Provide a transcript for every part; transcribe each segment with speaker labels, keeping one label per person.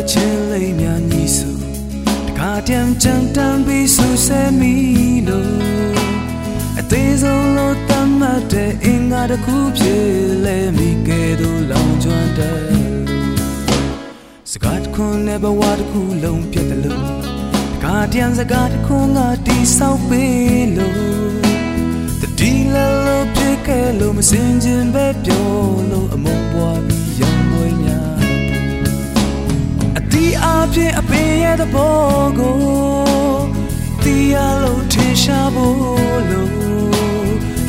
Speaker 1: 的千里面你手，他点简单比手些米路，အသေးဆုံးလို့တတ်မှတ်တဲ့အင်္ဂါတစ်ခုဖြစ်လေမိကဲသို့လောင်ကျွမ်းတယ်စကားတစ်ခုနဲ့ဘဝတစ်ခုလုံးပြတ်တယ်လို့ကာတန်စကားတစ်ခုငါတိဆောက်ပေးလို့တတိလလို့ဖြစ်ခဲ့လို့မစင်ခြင်းပဲပြောလို့အမော တီးအပြည့်အပင်ရဲ့သဘောကိုတီးရလို့ထင်ရှားဖို့လို့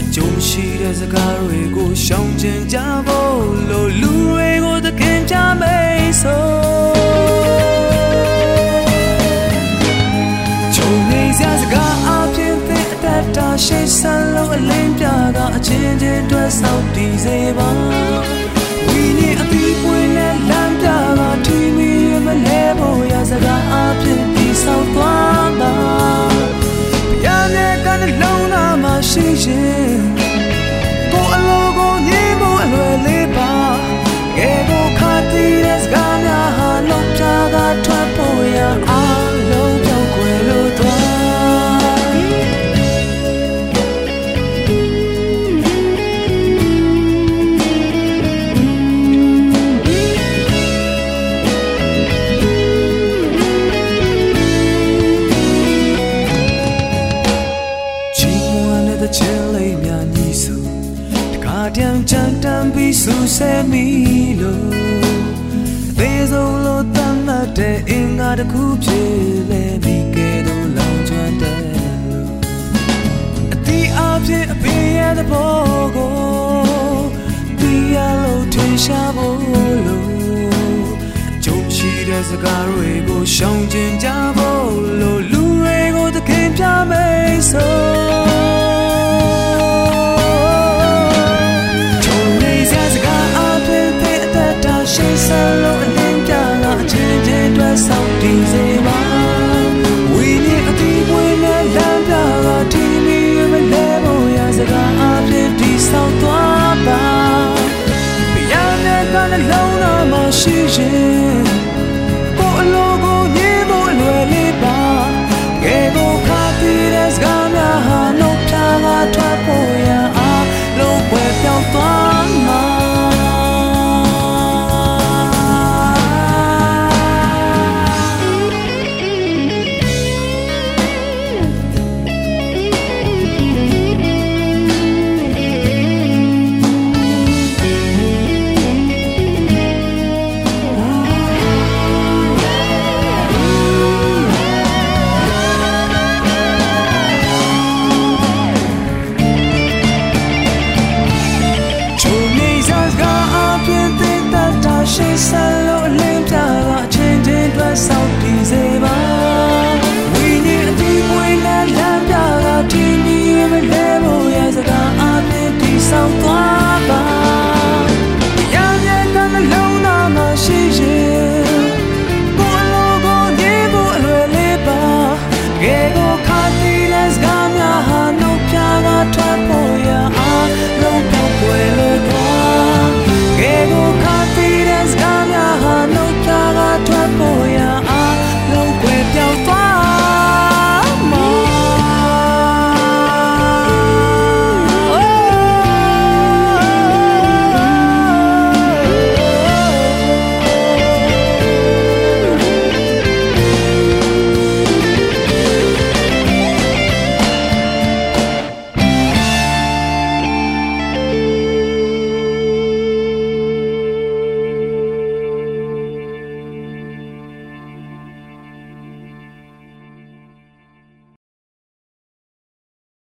Speaker 1: အကျိုးရှိတဲ့စကားတွေကိုရှောင်ကျဉ်ကြဖို့လို့လူတွေကိုသခင်ကြမိတ်ဆိုချုံနေစရာစကားအပြည့်တဲ့အတတ်တာရှိစလုံးအလင်းပြကအချင်းချင်းတွဲဆောက်တည်စေပါဝီနေအပီးပွင့်နဲ့လမ်းပြကထီ သား တဲ့ချင်လေးများညီစုတခါတည်းကြမ်းတမ်းပြီးဆူဆဲမိလို့အသေးဆုံးလို့တမ်းမှတ်တဲ့အင်္ဂါတစ်ခုဖြစ်လေမိကဲတော့လောင်ကျွမ်းတဲ့အတီးအပြည့်အပင်ရဲ့သဘော ရှိစလုံးအလင်းပြလာအချင်းချင်းတွဲဆောင်တည်စေပါဝိညာဉ်အတီးပွင့်နဲ့လမ်းပြလာတီမီမလဲဖို့ရစကားအပြည့်တည်ဆောင်သွားပါဘုရားနဲ့ကနှလုံးသားမှာရှိရင်